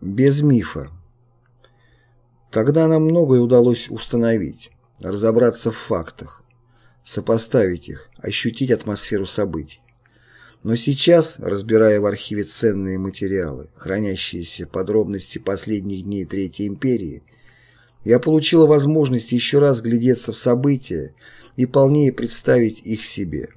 Без мифа. Тогда нам многое удалось установить, разобраться в фактах, сопоставить их, ощутить атмосферу событий. Но сейчас, разбирая в архиве ценные материалы, хранящиеся подробности последних дней Третьей империи, я получила возможность еще раз глядеться в события и полнее представить их себе.